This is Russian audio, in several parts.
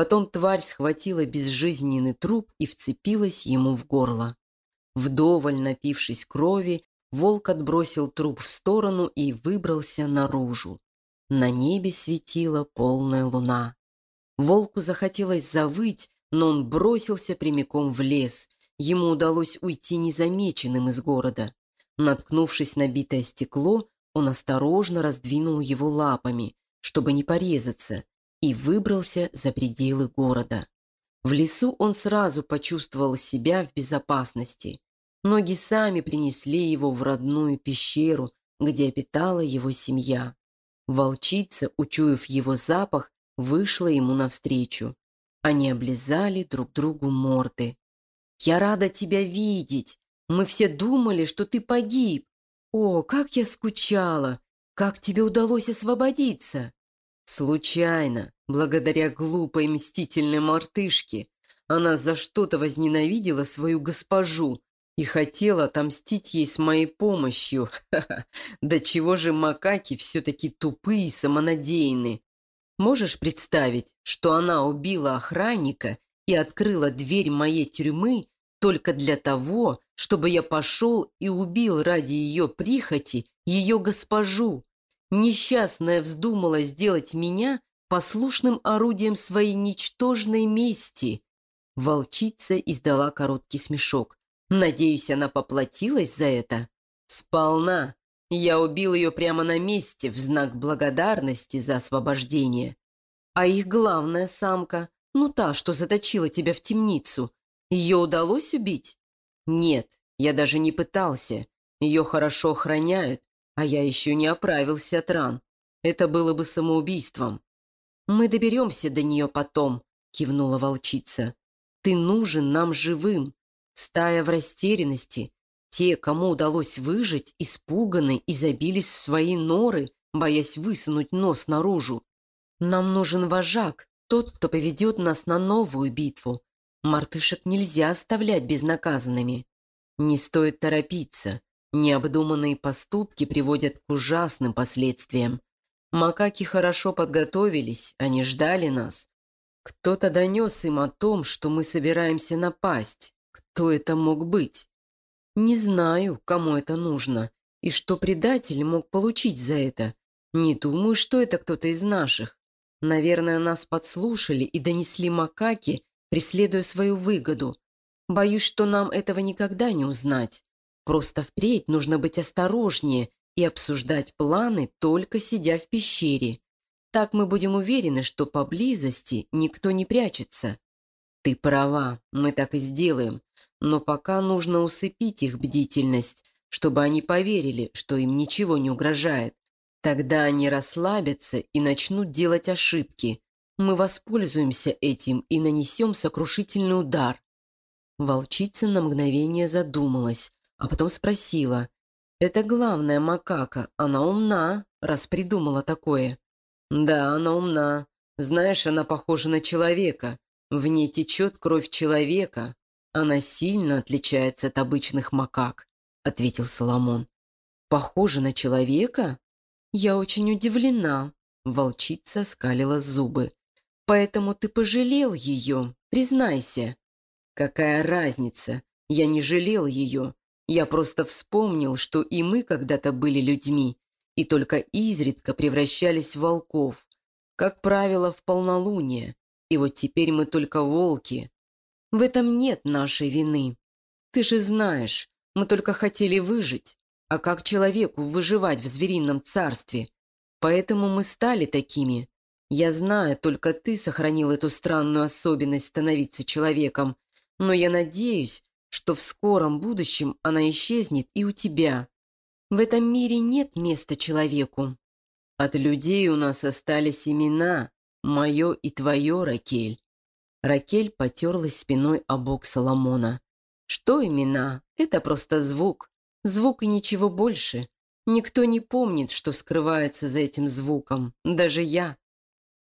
Потом тварь схватила безжизненный труп и вцепилась ему в горло. Вдоволь напившись крови, волк отбросил труп в сторону и выбрался наружу. На небе светила полная луна. Волку захотелось завыть, но он бросился прямиком в лес. Ему удалось уйти незамеченным из города. Наткнувшись на битое стекло, он осторожно раздвинул его лапами, чтобы не порезаться, и выбрался за пределы города. В лесу он сразу почувствовал себя в безопасности. Ноги сами принесли его в родную пещеру, где обитала его семья. Волчица, учуяв его запах, вышла ему навстречу. Они облизали друг другу морды. «Я рада тебя видеть. Мы все думали, что ты погиб. О, как я скучала! Как тебе удалось освободиться?» «Случайно, благодаря глупой мстительной мартышке. Она за что-то возненавидела свою госпожу и хотела отомстить ей с моей помощью. Да чего же макаки все-таки тупые и самонадеянны. Можешь представить, что она убила охранника и открыла дверь моей тюрьмы только для того, чтобы я пошел и убил ради ее прихоти ее госпожу? Несчастная вздумала сделать меня послушным орудием своей ничтожной мести. Волчица издала короткий смешок. Надеюсь, она поплатилась за это? Сполна. Я убил ее прямо на месте в знак благодарности за освобождение. А их главная самка, ну та, что заточила тебя в темницу, ее удалось убить? Нет, я даже не пытался. Ее хорошо охраняют, а я еще не оправился от ран. Это было бы самоубийством. Мы доберемся до нее потом, кивнула волчица. Ты нужен нам живым. Стая в растерянности. Те, кому удалось выжить, испуганы и забились в свои норы, боясь высунуть нос наружу. Нам нужен вожак, тот, кто поведет нас на новую битву. Мартышек нельзя оставлять безнаказанными. Не стоит торопиться. Необдуманные поступки приводят к ужасным последствиям. Макаки хорошо подготовились, они ждали нас. Кто-то донес им о том, что мы собираемся напасть. Кто это мог быть? Не знаю, кому это нужно, и что предатель мог получить за это. Не думаю, что это кто-то из наших. Наверное, нас подслушали и донесли макаки, преследуя свою выгоду. Боюсь, что нам этого никогда не узнать. Просто впредь нужно быть осторожнее и обсуждать планы, только сидя в пещере. Так мы будем уверены, что поблизости никто не прячется. Ты права, мы так и сделаем. Но пока нужно усыпить их бдительность, чтобы они поверили, что им ничего не угрожает. Тогда они расслабятся и начнут делать ошибки. Мы воспользуемся этим и нанесем сокрушительный удар. Волчица на мгновение задумалась, а потом спросила. «Это главная макака, она умна, раз придумала такое». «Да, она умна. Знаешь, она похожа на человека. В ней течет кровь человека, «Она сильно отличается от обычных макак», — ответил Соломон. «Похожа на человека? Я очень удивлена», — волчица скалила зубы. «Поэтому ты пожалел ее, признайся». «Какая разница? Я не жалел ее. Я просто вспомнил, что и мы когда-то были людьми, и только изредка превращались в волков. Как правило, в полнолуние. И вот теперь мы только волки, в этом нет нашей вины. Ты же знаешь, мы только хотели выжить. А как человеку выживать в зверином царстве? Поэтому мы стали такими. Я знаю, только ты сохранил эту странную особенность становиться человеком, но я надеюсь, что в скором будущем она исчезнет и у тебя. В этом мире нет места человеку. От людей у нас остались имена, мое и твое, Ракель. Ракель потерлась спиной о бок Соломона. «Что имена? Это просто звук. Звук и ничего больше. Никто не помнит, что скрывается за этим звуком. Даже я.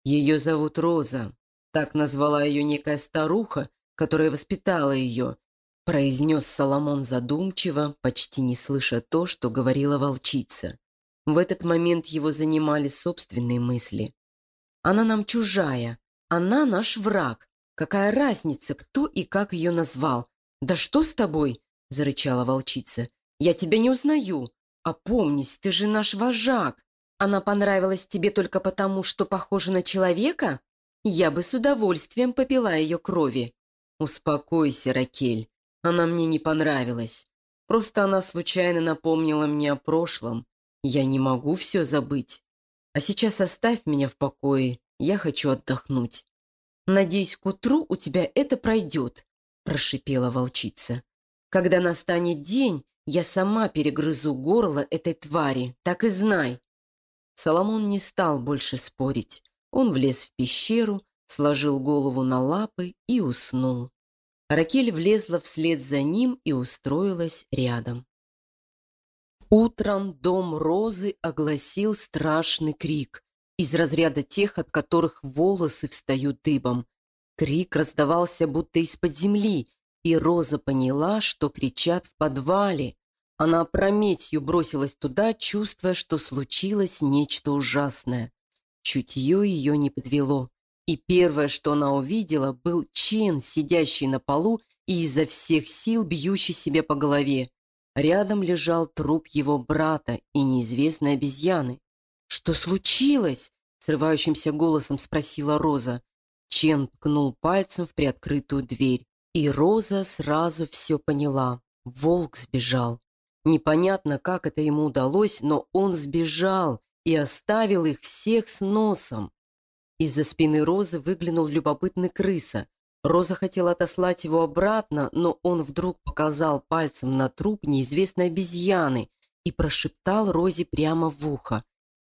Ее зовут Роза. Так назвала ее некая старуха, которая воспитала ее», произнес Соломон задумчиво, почти не слыша то, что говорила волчица. В этот момент его занимали собственные мысли. «Она нам чужая. Она наш враг. Какая разница, кто и как ее назвал? Да что с тобой?» – зарычала волчица. «Я тебя не узнаю. Опомнись, ты же наш вожак. Она понравилась тебе только потому, что похожа на человека? Я бы с удовольствием попила ее крови». «Успокойся, Ракель. Она мне не понравилась. Просто она случайно напомнила мне о прошлом. Я не могу все забыть. А сейчас оставь меня в покое. Я хочу отдохнуть. Надеюсь, к утру у тебя это пройдет, прошипела волчица. Когда настанет день, я сама перегрызу горло этой твари, так и знай. Соломон не стал больше спорить. Он влез в пещеру, сложил голову на лапы и уснул. Ракель влезла вслед за ним и устроилась рядом. Утром дом Розы огласил страшный крик, из разряда тех, от которых волосы встают дыбом. Крик раздавался будто из-под земли, и Роза поняла, что кричат в подвале. Она опрометью бросилась туда, чувствуя, что случилось нечто ужасное. Чутье ее не подвело. И первое, что она увидела, был Чен, сидящий на полу и изо всех сил бьющий себе по голове. Рядом лежал труп его брата и неизвестной обезьяны. «Что случилось?» — срывающимся голосом спросила Роза. Чен ткнул пальцем в приоткрытую дверь. И Роза сразу все поняла. Волк сбежал. Непонятно, как это ему удалось, но он сбежал и оставил их всех с носом. Из-за спины Розы выглянул любопытный крыса. Роза хотела отослать его обратно, но он вдруг показал пальцем на труп неизвестной обезьяны и прошептал Розе прямо в ухо.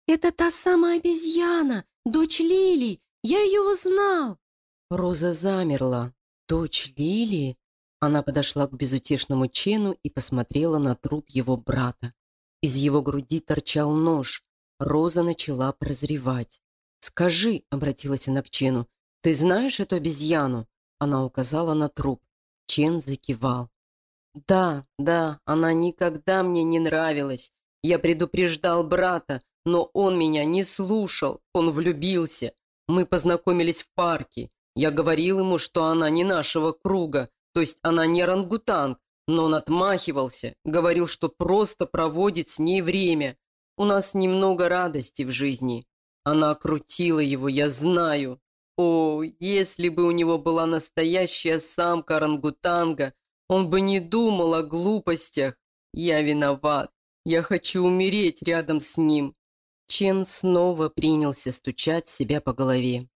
«Это та самая обезьяна, дочь Лили, я ее узнал!» Роза замерла. «Дочь Лили?» Она подошла к безутешному Чену и посмотрела на труп его брата. Из его груди торчал нож. Роза начала прозревать. «Скажи», — обратилась она к Чену, — «ты знаешь эту обезьяну?» Она указала на труп. Чен закивал. «Да, да, она никогда мне не нравилась. Я предупреждал брата, но он меня не слушал. Он влюбился. Мы познакомились в парке. Я говорил ему, что она не нашего круга, то есть она не рангутанг, но он отмахивался, говорил, что просто проводит с ней время. У нас немного радости в жизни. Она окрутила его, я знаю. О, если бы у него была настоящая самка орангутанга, он бы не думал о глупостях. Я виноват. Я хочу умереть рядом с ним. Чен снова принялся стучать себя по голове.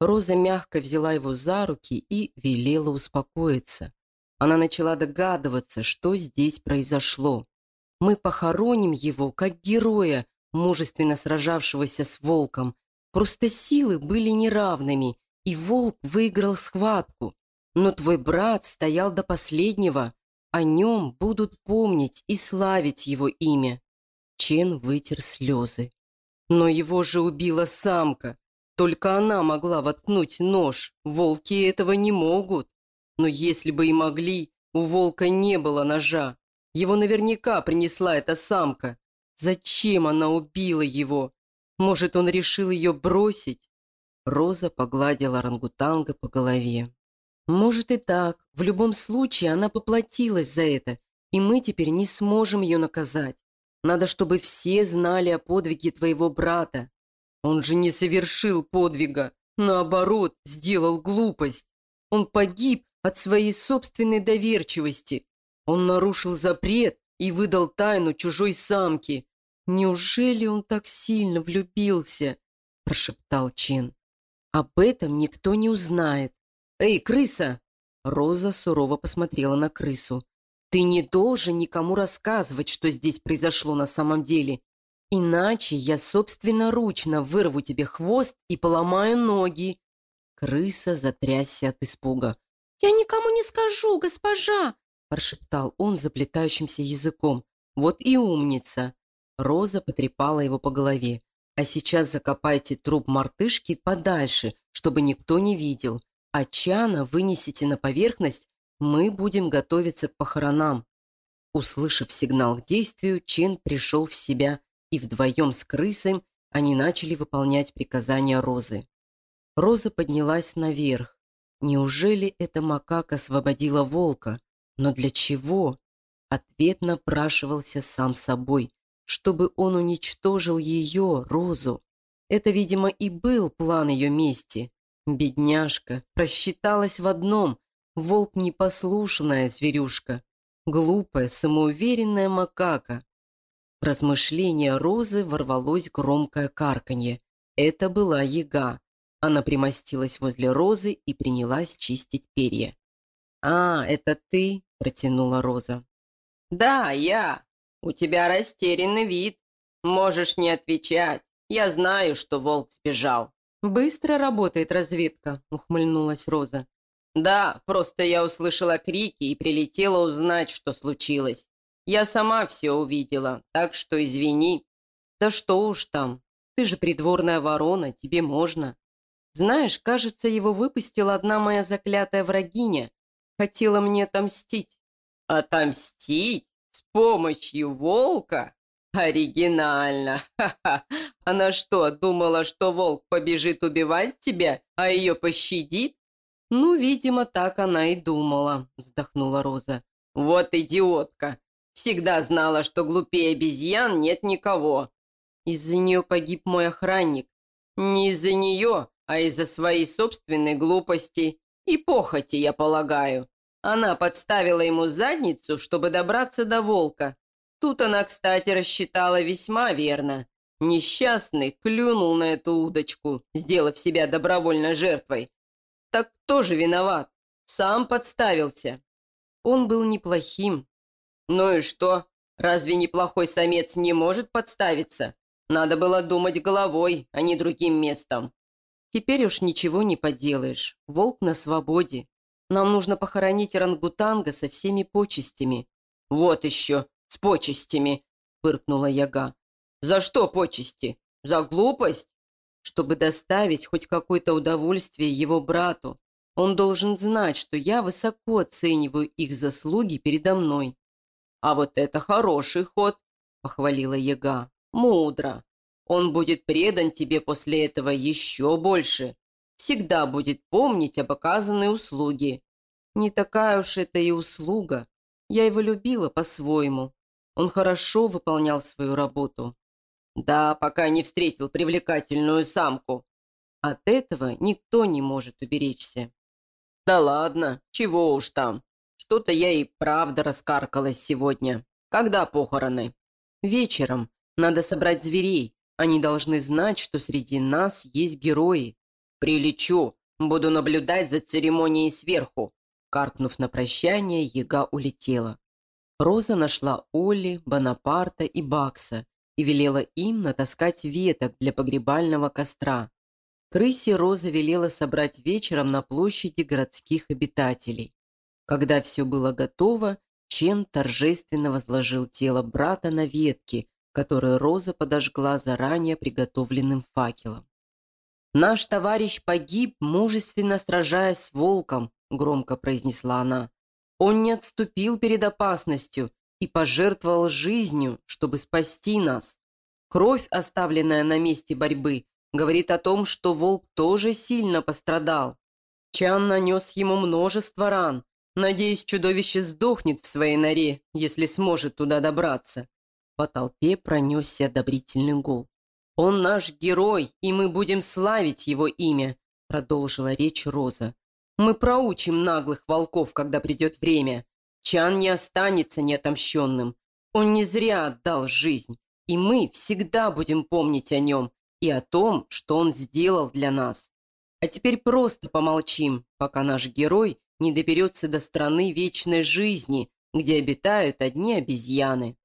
Роза мягко взяла его за руки и велела успокоиться. Она начала догадываться, что здесь произошло. Мы похороним его как героя, мужественно сражавшегося с волком, Просто силы были неравными, и волк выиграл схватку. Но твой брат стоял до последнего. О нем будут помнить и славить его имя. Чен вытер слезы. Но его же убила самка. Только она могла воткнуть нож. Волки этого не могут. Но если бы и могли, у волка не было ножа. Его наверняка принесла эта самка. Зачем она убила его? Может, он решил ее бросить? Роза погладила орангутанга по голове. Может и так. В любом случае, она поплатилась за это, и мы теперь не сможем ее наказать. Надо, чтобы все знали о подвиге твоего брата. Он же не совершил подвига. Наоборот, сделал глупость. Он погиб от своей собственной доверчивости. Он нарушил запрет и выдал тайну чужой самки. «Неужели он так сильно влюбился?» – прошептал Чин. «Об этом никто не узнает. Эй, крыса!» Роза сурово посмотрела на крысу. «Ты не должен никому рассказывать, что здесь произошло на самом деле. Иначе я собственноручно вырву тебе хвост и поломаю ноги». Крыса затрясся от испуга. «Я никому не скажу, госпожа!» прошептал он заплетающимся языком. «Вот и умница!» Роза потрепала его по голове. «А сейчас закопайте труп мартышки подальше, чтобы никто не видел. А Чана вынесите на поверхность, мы будем готовиться к похоронам». Услышав сигнал к действию, Чен пришел в себя, и вдвоем с крысой они начали выполнять приказания Розы. Роза поднялась наверх. Неужели эта макака освободила волка? Но для чего? Ответ напрашивался сам собой, чтобы он уничтожил ее, Розу. Это, видимо, и был план ее мести. Бедняжка просчиталась в одном. Волк непослушная зверюшка. Глупая, самоуверенная макака. В размышления Розы ворвалось громкое карканье. Это была яга. Она примостилась возле Розы и принялась чистить перья. «А, это ты?» – протянула Роза. «Да, я. У тебя растерянный вид. Можешь не отвечать. Я знаю, что волк сбежал». «Быстро работает разведка», – ухмыльнулась Роза. «Да, просто я услышала крики и прилетела узнать, что случилось. Я сама все увидела, так что извини». «Да что уж там. Ты же придворная ворона, тебе можно». «Знаешь, кажется, его выпустила одна моя заклятая врагиня. Хотела мне отомстить». «Отомстить? Помощью волка?» «Оригинально! Ха-ха! Она что, думала, что волк побежит убивать тебя, а ее пощадит?» «Ну, видимо, так она и думала», — вздохнула Роза. «Вот идиотка! Всегда знала, что глупее обезьян нет никого». «Из-за нее погиб мой охранник». «Не из-за нее, а из-за своей собственной глупости и похоти, я полагаю. Она подставила ему задницу, чтобы добраться до волка, Тут она, кстати, рассчитала весьма верно. Несчастный клюнул на эту удочку, сделав себя добровольно жертвой. Так кто же виноват? Сам подставился. Он был неплохим. Ну и что? Разве неплохой самец не может подставиться? Надо было думать головой, а не другим местом. Теперь уж ничего не поделаешь. Волк на свободе. Нам нужно похоронить рангутанга со всеми почестями. Вот еще. «С почестями», — фыркнула яга. «За что почести? За глупость?» «Чтобы доставить хоть какое-то удовольствие его брату. Он должен знать, что я высоко оцениваю их заслуги передо мной». «А вот это хороший ход», — похвалила яга. «Мудро. Он будет предан тебе после этого еще больше. Всегда будет помнить об оказанной услуге». «Не такая уж это и услуга. Я его любила по-своему. Он хорошо выполнял свою работу. Да, пока не встретил привлекательную самку. От этого никто не может уберечься. Да ладно, чего уж там. Что-то я и правда раскаркалась сегодня. Когда похороны? Вечером. Надо собрать зверей. Они должны знать, что среди нас есть герои. Прилечу. Буду наблюдать за церемонией сверху. Каркнув на прощание, яга улетела. Роза нашла Олли, Бонапарта и Бакса и велела им натаскать веток для погребального костра. Крысе Роза велела собрать вечером на площади городских обитателей. Когда все было готово, Чен торжественно возложил тело брата на ветки, которые Роза подожгла заранее приготовленным факелом. «Наш товарищ погиб, мужественно сражаясь с волком», – громко произнесла она. Он не отступил перед опасностью и пожертвовал жизнью, чтобы спасти нас. Кровь, оставленная на месте борьбы, говорит о том, что волк тоже сильно пострадал. Чан нанес ему множество ран. Надеюсь, чудовище сдохнет в своей норе, если сможет туда добраться. По толпе пронесся одобрительный гул. «Он наш герой, и мы будем славить его имя», продолжила речь Роза. Мы проучим наглых волков, когда придет время. Чан не останется неотомщенным. Он не зря отдал жизнь, и мы всегда будем помнить о нем и о том, что он сделал для нас. А теперь просто помолчим, пока наш герой не доберется до страны вечной жизни, где обитают одни обезьяны.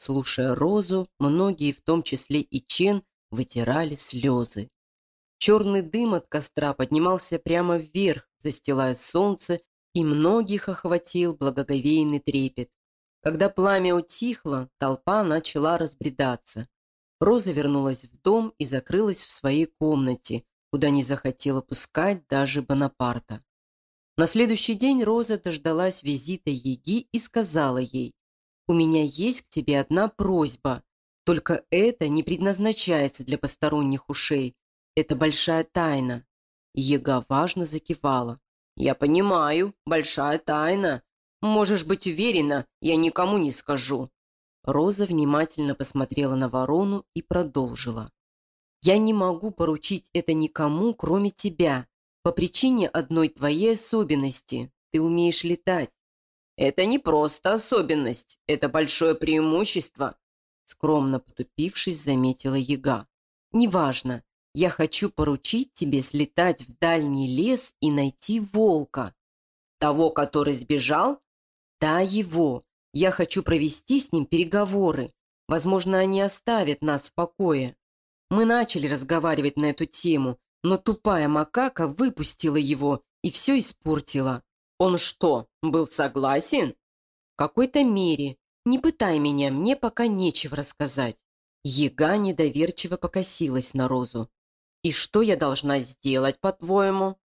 Слушая Розу, многие, в том числе и Чен, вытирали слезы. Черный дым от костра поднимался прямо вверх, застилая солнце, и многих охватил благоговейный трепет. Когда пламя утихло, толпа начала разбредаться. Роза вернулась в дом и закрылась в своей комнате, куда не захотела пускать даже Бонапарта. На следующий день Роза дождалась визита Еги и сказала ей, «У меня есть к тебе одна просьба, только это не предназначается для посторонних ушей. Это большая тайна. Ега важно закивала. «Я понимаю, большая тайна. Можешь быть уверена, я никому не скажу». Роза внимательно посмотрела на ворону и продолжила. «Я не могу поручить это никому, кроме тебя, по причине одной твоей особенности. Ты умеешь летать». «Это не просто особенность, это большое преимущество», скромно потупившись, заметила яга. «Неважно. Я хочу поручить тебе слетать в дальний лес и найти волка». «Того, который сбежал?» «Да, его. Я хочу провести с ним переговоры. Возможно, они оставят нас в покое». Мы начали разговаривать на эту тему, но тупая макака выпустила его и все испортила. Он что, был согласен? В какой-то мере. Не пытай меня, мне пока нечего рассказать. Ега недоверчиво покосилась на Розу. «И что я должна сделать, по-твоему?»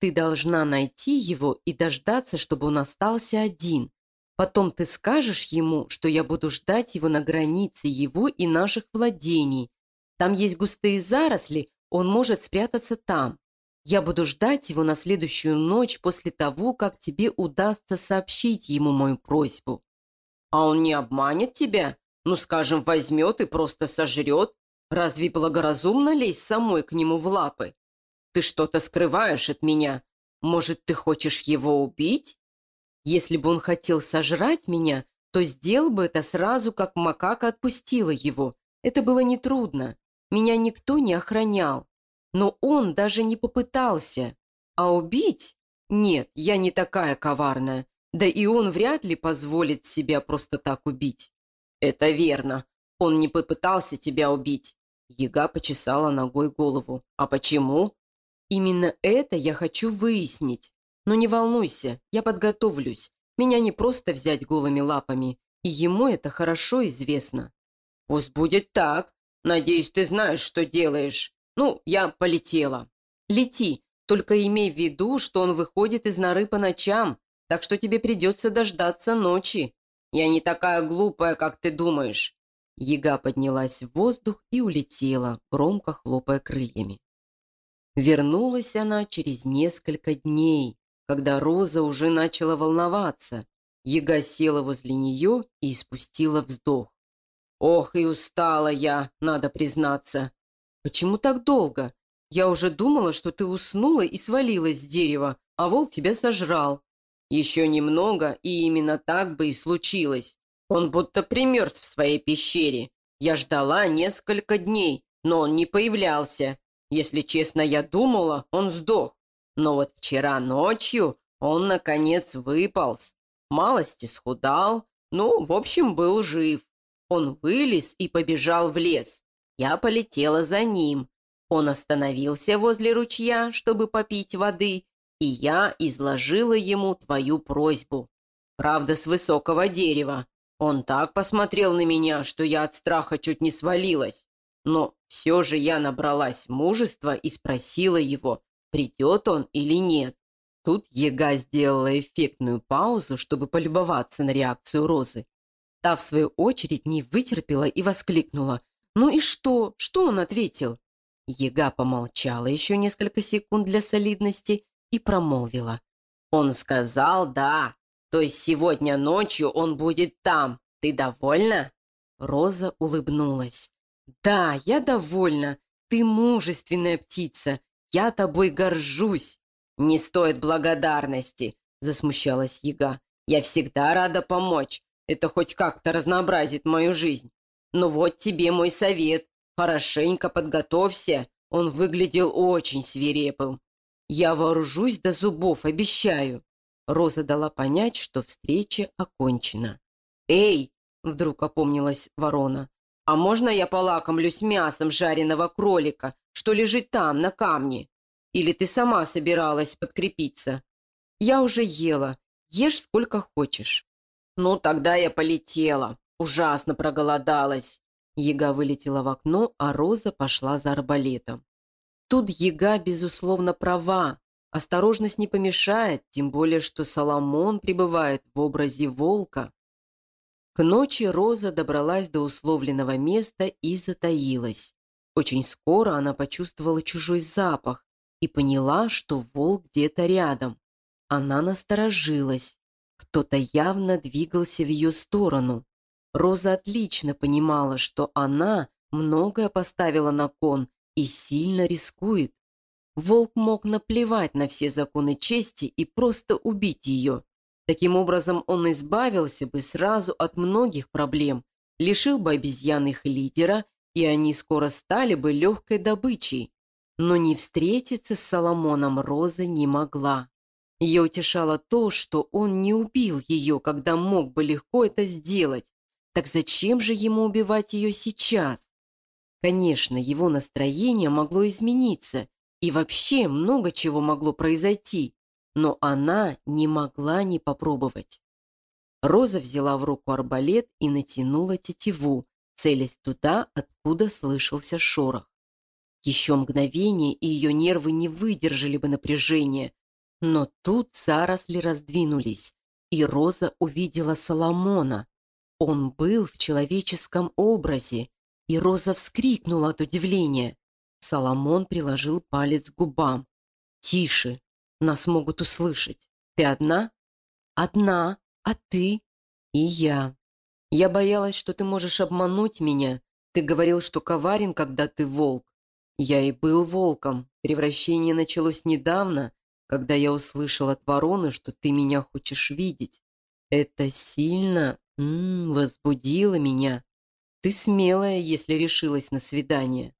«Ты должна найти его и дождаться, чтобы он остался один. Потом ты скажешь ему, что я буду ждать его на границе его и наших владений. Там есть густые заросли, он может спрятаться там. Я буду ждать его на следующую ночь после того, как тебе удастся сообщить ему мою просьбу». «А он не обманет тебя?» Ну, скажем, возьмет и просто сожрет. Разве благоразумно лезть самой к нему в лапы? Ты что-то скрываешь от меня. Может, ты хочешь его убить? Если бы он хотел сожрать меня, то сделал бы это сразу, как макака отпустила его. Это было нетрудно. Меня никто не охранял. Но он даже не попытался. А убить? Нет, я не такая коварная. Да и он вряд ли позволит себя просто так убить. «Это верно. Он не попытался тебя убить». Яга почесала ногой голову. «А почему?» «Именно это я хочу выяснить. Но не волнуйся, я подготовлюсь. Меня не просто взять голыми лапами, и ему это хорошо известно». «Пусть будет так. Надеюсь, ты знаешь, что делаешь. Ну, я полетела». «Лети, только имей в виду, что он выходит из норы по ночам, так что тебе придется дождаться ночи. Я не такая глупая, как ты думаешь». Яга поднялась в воздух и улетела, громко хлопая крыльями. Вернулась она через несколько дней, когда Роза уже начала волноваться. Яга села возле нее и испустила вздох. «Ох, и устала я, надо признаться». «Почему так долго? Я уже думала, что ты уснула и свалилась с дерева, а волк тебя сожрал». Еще немного, и именно так бы и случилось. Он будто примерз в своей пещере. Я ждала несколько дней, но он не появлялся. Если честно, я думала, он сдох. Но вот вчера ночью он, наконец, выполз. Малости схудал, ну, в общем, был жив. Он вылез и побежал в лес. Я полетела за ним. Он остановился возле ручья, чтобы попить воды, и я изложила ему твою просьбу. Правда, с высокого дерева. Он так посмотрел на меня, что я от страха чуть не свалилась. Но все же я набралась мужества и спросила его, придет он или нет. Тут Ега сделала эффектную паузу, чтобы полюбоваться на реакцию Розы. Та, в свою очередь, не вытерпела и воскликнула. «Ну и что? Что он ответил?» Ега помолчала еще несколько секунд для солидности и промолвила. «Он сказал «да», то есть сегодня ночью он будет там. Ты довольна?» Роза улыбнулась. «Да, я довольна. Ты мужественная птица. Я тобой горжусь». «Не стоит благодарности», — засмущалась Яга. «Я всегда рада помочь. Это хоть как-то разнообразит мою жизнь. Но вот тебе мой совет. Хорошенько подготовься. Он выглядел очень свирепым. «Я вооружусь до зубов, обещаю!» Роза дала понять, что встреча окончена. «Эй!» — вдруг опомнилась ворона. «А можно я полакомлюсь мясом жареного кролика, что лежит там, на камне? Или ты сама собиралась подкрепиться?» «Я уже ела. Ешь сколько хочешь». «Ну, тогда я полетела. Ужасно проголодалась». Яга вылетела в окно, а Роза пошла за арбалетом. Тут Ега, безусловно, права. Осторожность не помешает, тем более, что Соломон пребывает в образе волка. К ночи Роза добралась до условленного места и затаилась. Очень скоро она почувствовала чужой запах. и поняла, что волк где-то рядом. Она насторожилась. Кто-то явно двигался в ее сторону. Роза отлично понимала, что она многое поставила на кон и сильно рискует. Волк мог наплевать на все законы чести и просто убить ее. Таким образом, он избавился бы сразу от многих проблем, лишил бы обезьян их лидера, и они скоро стали бы легкой добычей. Но не встретиться с Соломоном Роза не могла. Ее утешало то, что он не убил ее, когда мог бы легко это сделать. Так зачем же ему убивать ее сейчас? Конечно, его настроение могло измениться, и вообще много чего могло произойти, но она не могла не попробовать. Роза взяла в руку арбалет и натянула тетиву, целясь туда, откуда слышался шорох. Еще мгновение, и ее нервы не выдержали бы напряжения, но тут заросли раздвинулись, и Роза увидела Соломона. Он был в человеческом образе, и Роза вскрикнула от удивления. Соломон приложил палец к губам. «Тише, нас могут услышать. Ты одна?» «Одна. А ты?» «И я. Я боялась, что ты можешь обмануть меня. Ты говорил, что коварен, когда ты волк. Я и был волком. Превращение началось недавно, когда я услышал от вороны, что ты меня хочешь видеть. Это сильно м возбудило меня. Ты смелая, если решилась на свидание.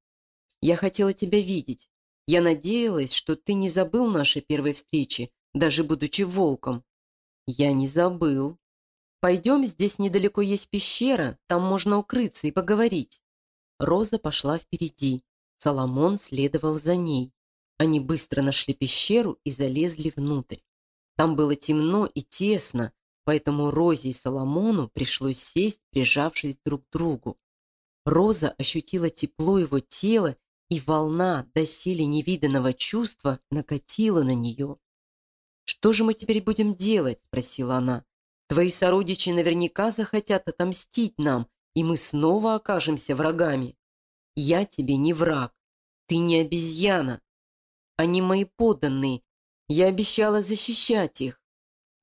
Я хотела тебя видеть. Я надеялась, что ты не забыл нашей первой встречи, даже будучи волком. Я не забыл. Пойдем, здесь недалеко есть пещера, там можно укрыться и поговорить. Роза пошла впереди. Соломон следовал за ней. Они быстро нашли пещеру и залезли внутрь. Там было темно и тесно, поэтому Розе и Соломону пришлось сесть, прижавшись друг к другу. Роза ощутила тепло его тела, и волна доселе невиданного чувства накатила на нее. «Что же мы теперь будем делать?» – спросила она. «Твои сородичи наверняка захотят отомстить нам, и мы снова окажемся врагами. Я тебе не враг. Ты не обезьяна. Они мои подданные. Я обещала защищать их.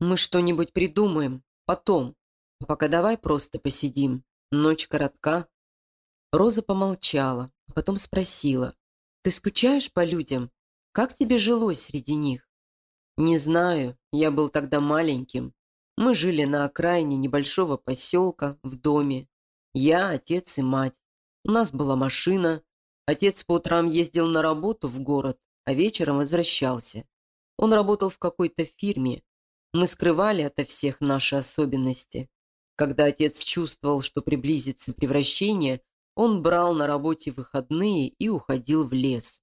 Мы что-нибудь придумаем. Потом. А пока давай просто посидим. Ночь коротка». Роза помолчала, а потом спросила. «Ты скучаешь по людям? Как тебе жилось среди них?» «Не знаю. Я был тогда маленьким. Мы жили на окраине небольшого поселка, в доме. Я, отец и мать. У нас была машина. Отец по утрам ездил на работу в город, а вечером возвращался. Он работал в какой-то фирме. Мы скрывали ото всех наши особенности. Когда отец чувствовал, что приблизится превращение, он брал на работе выходные и уходил в лес.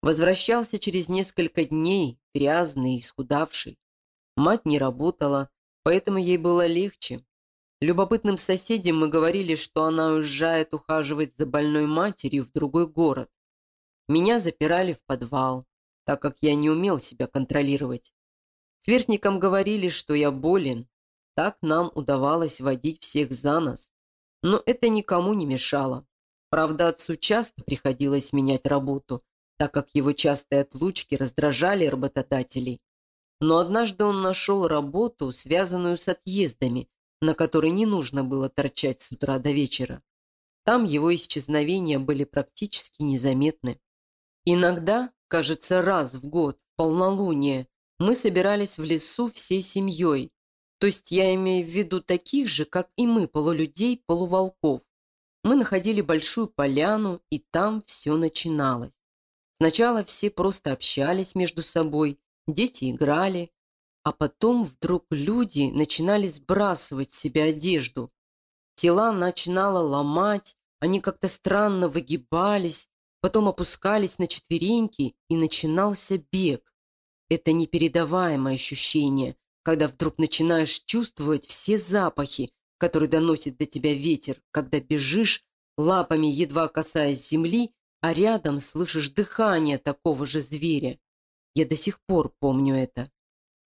Возвращался через несколько дней, грязный и исхудавший. Мать не работала, поэтому ей было легче. Любопытным соседям мы говорили, что она уезжает ухаживать за больной матерью в другой город. Меня запирали в подвал, так как я не умел себя контролировать. Сверстникам говорили, что я болен. Так нам удавалось водить всех за нос. Но это никому не мешало. Правда, отцу часто приходилось менять работу, так как его частые отлучки раздражали работодателей. Но однажды он нашел работу, связанную с отъездами, на которой не нужно было торчать с утра до вечера. Там его исчезновения были практически незаметны. Иногда, кажется, раз в год, в полнолуние, мы собирались в лесу всей семьей. То есть я имею в виду таких же, как и мы, полулюдей, полуволков. Мы находили большую поляну, и там все начиналось. Сначала все просто общались между собой, дети играли, а потом вдруг люди начинали сбрасывать с себя одежду. Тела начинало ломать, они как-то странно выгибались, потом опускались на четвереньки, и начинался бег. Это непередаваемое ощущение, когда вдруг начинаешь чувствовать все запахи, которые доносит до тебя ветер, когда бежишь, лапами едва касаясь земли, а рядом слышишь дыхание такого же зверя. Я до сих пор помню это.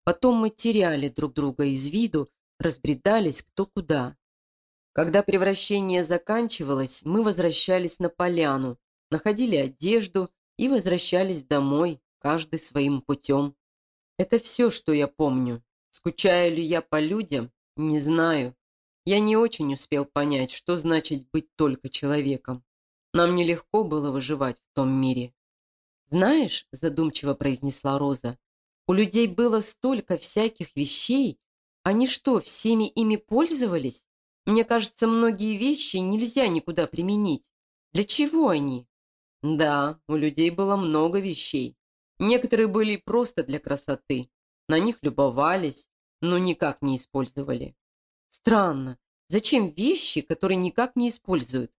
Потом мы теряли друг друга из виду, разбредались кто куда. Когда превращение заканчивалось, мы возвращались на поляну, находили одежду и возвращались домой, каждый своим путем. Это все, что я помню. Скучаю ли я по людям, не знаю. Я не очень успел понять, что значит быть только человеком. Нам нелегко было выживать в том мире. «Знаешь», – задумчиво произнесла Роза, – «у людей было столько всяких вещей. Они что, всеми ими пользовались? Мне кажется, многие вещи нельзя никуда применить. Для чего они?» «Да, у людей было много вещей. Некоторые были просто для красоты. На них любовались, но никак не использовали. Странно. Зачем вещи, которые никак не используют?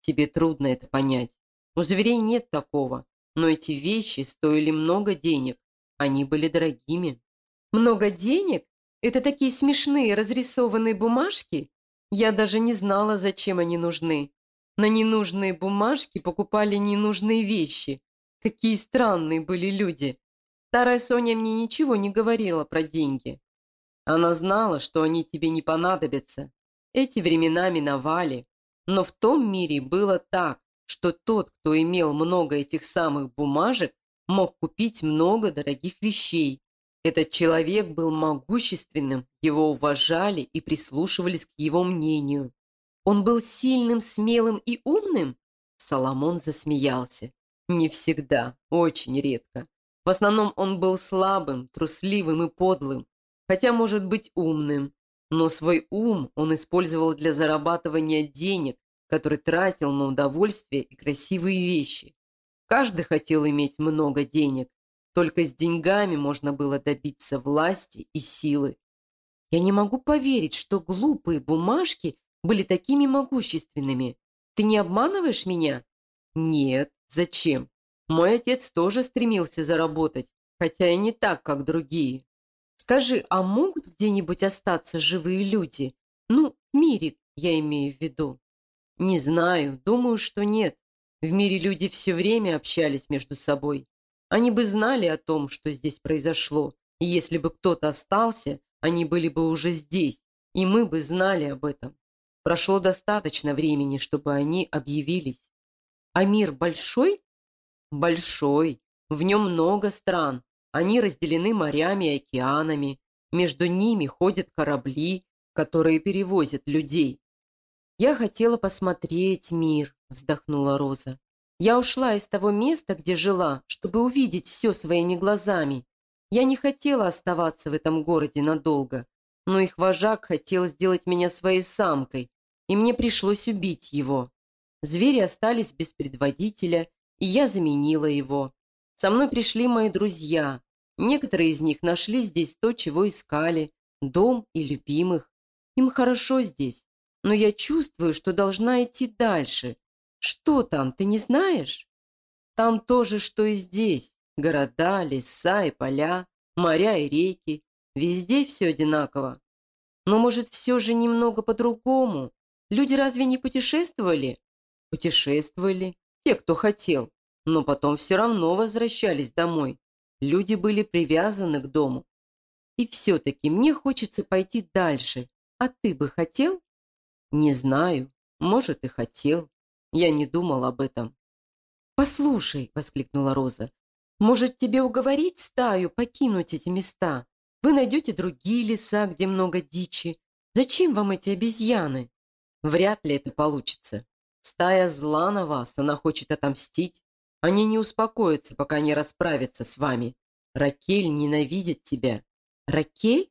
Тебе трудно это понять. У зверей нет такого. Но эти вещи стоили много денег. Они были дорогими. Много денег? Это такие смешные разрисованные бумажки? Я даже не знала, зачем они нужны. На ненужные бумажки покупали ненужные вещи. Какие странные были люди. Старая Соня мне ничего не говорила про деньги. Она знала, что они тебе не понадобятся. Эти времена миновали. Но в том мире было так, что тот, кто имел много этих самых бумажек, мог купить много дорогих вещей. Этот человек был могущественным, его уважали и прислушивались к его мнению. Он был сильным, смелым и умным? Соломон засмеялся. Не всегда, очень редко. В основном он был слабым, трусливым и подлым, хотя, может быть, умным. Но свой ум он использовал для зарабатывания денег, который тратил на удовольствие и красивые вещи. Каждый хотел иметь много денег. Только с деньгами можно было добиться власти и силы. Я не могу поверить, что глупые бумажки были такими могущественными. Ты не обманываешь меня? Нет, зачем? Мой отец тоже стремился заработать, хотя и не так, как другие. Скажи, а могут где-нибудь остаться живые люди? Ну, в мире, я имею в виду. Не знаю, думаю, что нет. В мире люди все время общались между собой. Они бы знали о том, что здесь произошло, и если бы кто-то остался, они были бы уже здесь, и мы бы знали об этом. Прошло достаточно времени, чтобы они объявились. А мир большой? Большой. В нем много стран. Они разделены морями и океанами. Между ними ходят корабли, которые перевозят людей. «Я хотела посмотреть мир», – вздохнула Роза. «Я ушла из того места, где жила, чтобы увидеть все своими глазами. Я не хотела оставаться в этом городе надолго, но их вожак хотел сделать меня своей самкой, и мне пришлось убить его. Звери остались без предводителя, и я заменила его. Со мной пришли мои друзья. Некоторые из них нашли здесь то, чего искали – дом и любимых. Им хорошо здесь, но я чувствую, что должна идти дальше. Что там, ты не знаешь? Там то же, что и здесь. Города, леса и поля, моря и реки. Везде все одинаково. Но, может, все же немного по-другому? Люди разве не путешествовали? Путешествовали. Те, кто хотел. Но потом все равно возвращались домой. Люди были привязаны к дому. И все-таки мне хочется пойти дальше. А ты бы хотел? Не знаю. Может, и хотел. Я не думал об этом. «Послушай», — воскликнула Роза, «может, тебе уговорить стаю покинуть эти места? Вы найдете другие леса, где много дичи. Зачем вам эти обезьяны?» «Вряд ли это получится. Стая зла на вас, она хочет отомстить. Они не успокоятся, пока не расправятся с вами. Ракель ненавидит тебя». «Ракель?»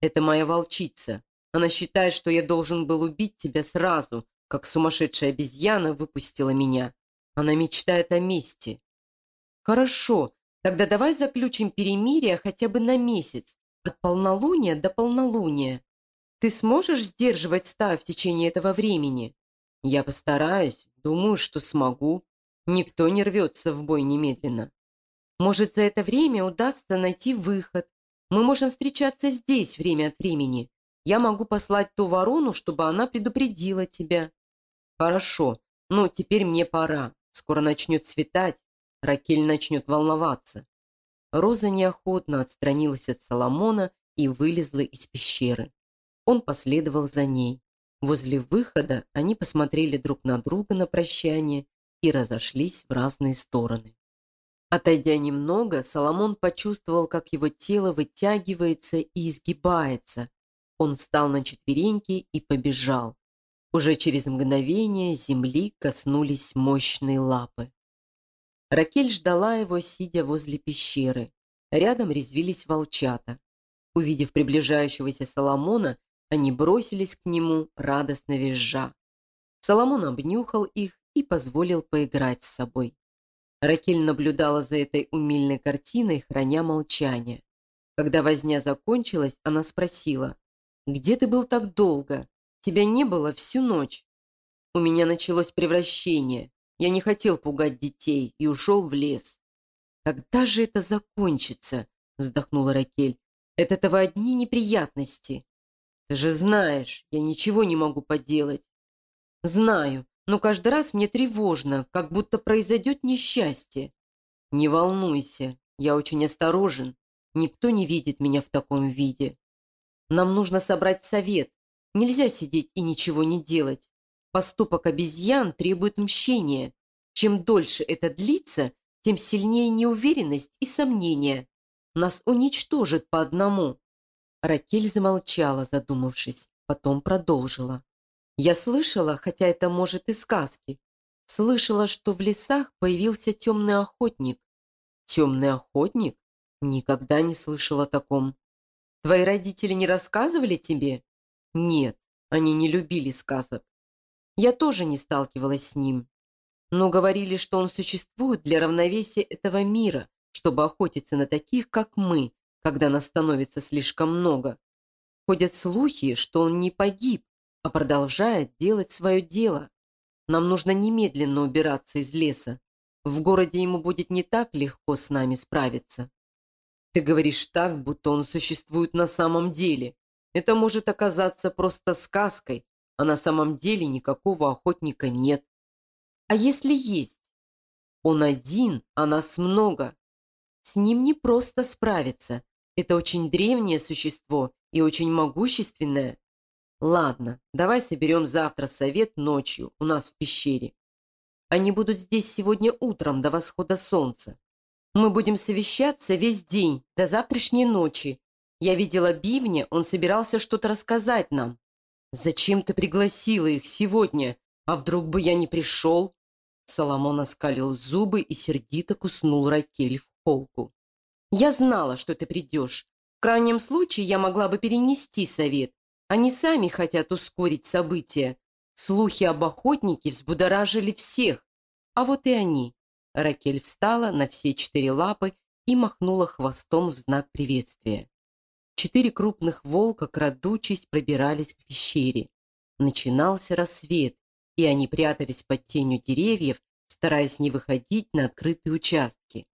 «Это моя волчица. Она считает, что я должен был убить тебя сразу, как сумасшедшая обезьяна выпустила меня. Она мечтает о мести. Хорошо, тогда давай заключим перемирие хотя бы на месяц, от полнолуния до полнолуния. Ты сможешь сдерживать стаю в течение этого времени? Я постараюсь, думаю, что смогу. Никто не рвется в бой немедленно. Может, за это время удастся найти выход. Мы можем встречаться здесь время от времени. Я могу послать ту ворону, чтобы она предупредила тебя». «Хорошо, но теперь мне пора. Скоро начнет светать. Ракель начнет волноваться». Роза неохотно отстранилась от Соломона и вылезла из пещеры. Он последовал за ней. Возле выхода они посмотрели друг на друга на прощание и разошлись в разные стороны. Отойдя немного, Соломон почувствовал, как его тело вытягивается и изгибается. Он встал на четвереньки и побежал. Уже через мгновение земли коснулись мощные лапы. Ракель ждала его, сидя возле пещеры. Рядом резвились волчата. Увидев приближающегося Соломона, они бросились к нему, радостно визжа. Соломон обнюхал их и позволил поиграть с собой. Ракель наблюдала за этой умильной картиной, храня молчание. Когда возня закончилась, она спросила, «Где ты был так долго? Тебя не было всю ночь». «У меня началось превращение. Я не хотел пугать детей и ушел в лес». «Когда же это закончится?» – вздохнула Ракель. «От этого одни неприятности». «Ты же знаешь, я ничего не могу поделать». «Знаю, но каждый раз мне тревожно, как будто произойдет несчастье. Не волнуйся, я очень осторожен. Никто не видит меня в таком виде. Нам нужно собрать совет. Нельзя сидеть и ничего не делать. Поступок обезьян требует мщения. Чем дольше это длится, тем сильнее неуверенность и сомнения. Нас уничтожат по одному. Ракель замолчала, задумавшись, потом продолжила. Я слышала, хотя это может и сказки, слышала, что в лесах появился темный охотник. Темный охотник? Никогда не слышала о таком. Твои родители не рассказывали тебе? Нет, они не любили сказок. Я тоже не сталкивалась с ним. Но говорили, что он существует для равновесия этого мира, чтобы охотиться на таких, как мы, когда нас становится слишком много. Ходят слухи, что он не погиб, а продолжает делать свое дело. Нам нужно немедленно убираться из леса. В городе ему будет не так легко с нами справиться. Ты говоришь так, будто он существует на самом деле. Это может оказаться просто сказкой, а на самом деле никакого охотника нет. А если есть? Он один, а нас много. С ним не просто справиться. Это очень древнее существо и очень могущественное. Ладно, давай соберем завтра совет ночью у нас в пещере. Они будут здесь сегодня утром до восхода солнца. Мы будем совещаться весь день, до завтрашней ночи. Я видела бивня, он собирался что-то рассказать нам. Зачем ты пригласила их сегодня? А вдруг бы я не пришел? Соломон оскалил зубы и сердито куснул Ракель в холку. Я знала, что ты придешь. В крайнем случае я могла бы перенести совет, они сами хотят ускорить события. Слухи об охотнике взбудоражили всех. А вот и они. Ракель встала на все четыре лапы и махнула хвостом в знак приветствия. Четыре крупных волка, крадучись, пробирались к пещере. Начинался рассвет, и они прятались под тенью деревьев, стараясь не выходить на открытые участки.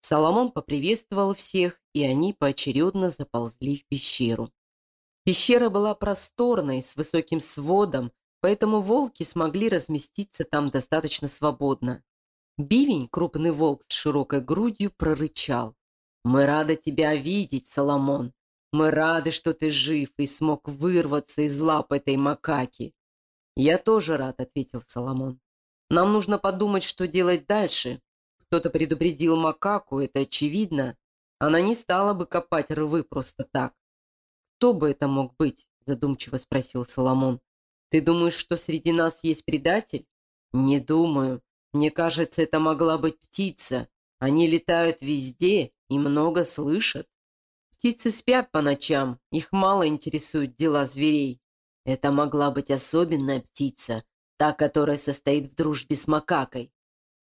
Соломон поприветствовал всех, и они поочередно заползли в пещеру. Пещера была просторной, с высоким сводом, поэтому волки смогли разместиться там достаточно свободно. Бивень, крупный волк с широкой грудью, прорычал. «Мы рады тебя видеть, Соломон. Мы рады, что ты жив и смог вырваться из лап этой макаки». «Я тоже рад», — ответил Соломон. «Нам нужно подумать, что делать дальше. Кто-то предупредил макаку, это очевидно. Она не стала бы копать рвы просто так. «Кто бы это мог быть?» – задумчиво спросил Соломон. «Ты думаешь, что среди нас есть предатель?» «Не думаю. Мне кажется, это могла быть птица. Они летают везде и много слышат. Птицы спят по ночам, их мало интересуют дела зверей. Это могла быть особенная птица, та, которая состоит в дружбе с макакой».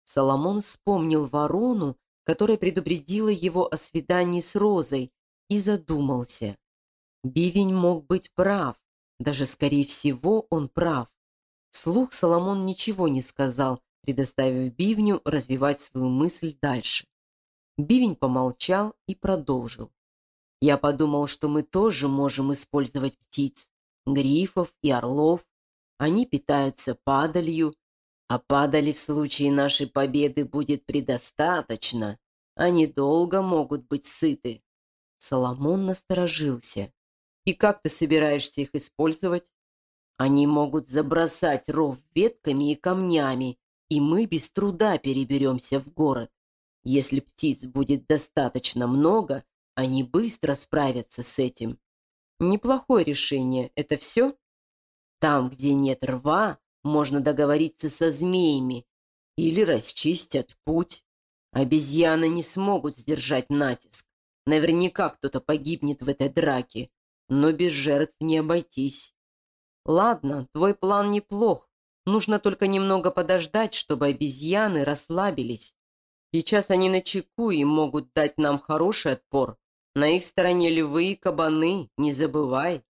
Соломон вспомнил ворону, которая предупредила его о свидании с Розой, и задумался. Бивень мог быть прав. Даже, скорее всего, он прав. Вслух Соломон ничего не сказал, предоставив Бивню развивать свою мысль дальше. Бивень помолчал и продолжил. «Я подумал, что мы тоже можем использовать птиц, грифов и орлов. Они питаются падалью, а падали в случае нашей победы будет предостаточно. Они долго могут быть сыты». Соломон насторожился. И как ты собираешься их использовать? Они могут забросать ров ветками и камнями, и мы без труда переберемся в город. Если птиц будет достаточно много, они быстро справятся с этим. Неплохое решение. Это все? Там, где нет рва, можно договориться со змеями или расчистят путь. Обезьяны не смогут сдержать натиск. Наверняка кто-то погибнет в этой драке, но без жертв не обойтись. Ладно, твой план неплох. Нужно только немного подождать, чтобы обезьяны расслабились. Сейчас они на чеку и могут дать нам хороший отпор. На их стороне львы и кабаны, не забывай.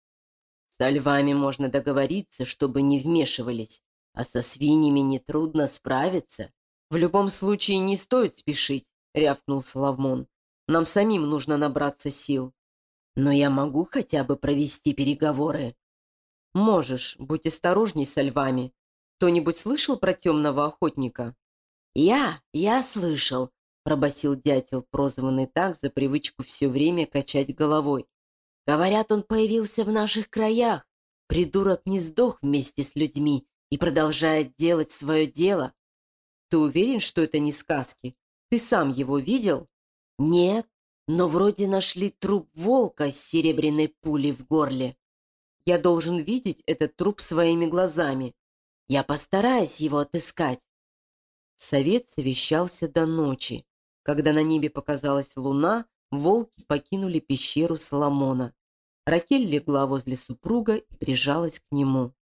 Со львами можно договориться, чтобы не вмешивались, а со свиньями нетрудно справиться. В любом случае не стоит спешить, рявкнул Соломон. Нам самим нужно набраться сил. Но я могу хотя бы провести переговоры. Можешь, будь осторожней со львами. Кто-нибудь слышал про темного охотника? Я, я слышал, пробасил дятел, прозванный так за привычку все время качать головой. Говорят, он появился в наших краях. Придурок не сдох вместе с людьми и продолжает делать свое дело. Ты уверен, что это не сказки? Ты сам его видел? Нет, но вроде нашли труп волка с серебряной пулей в горле. Я должен видеть этот труп своими глазами. Я постараюсь его отыскать. Совет совещался до ночи. Когда на небе показалась луна, волки покинули пещеру Соломона. Ракель легла возле супруга и прижалась к нему.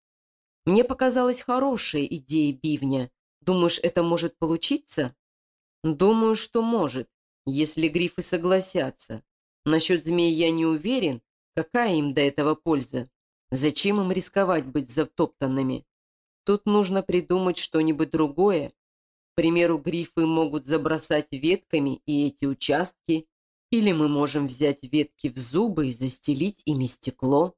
«Мне показалась хорошая идея бивня. Думаешь, это может получиться?» «Думаю, что может, если грифы согласятся. Насчет змей я не уверен. Какая им до этого польза? Зачем им рисковать быть затоптанными? Тут нужно придумать что-нибудь другое. К примеру, грифы могут забросать ветками и эти участки, или мы можем взять ветки в зубы и застелить ими стекло.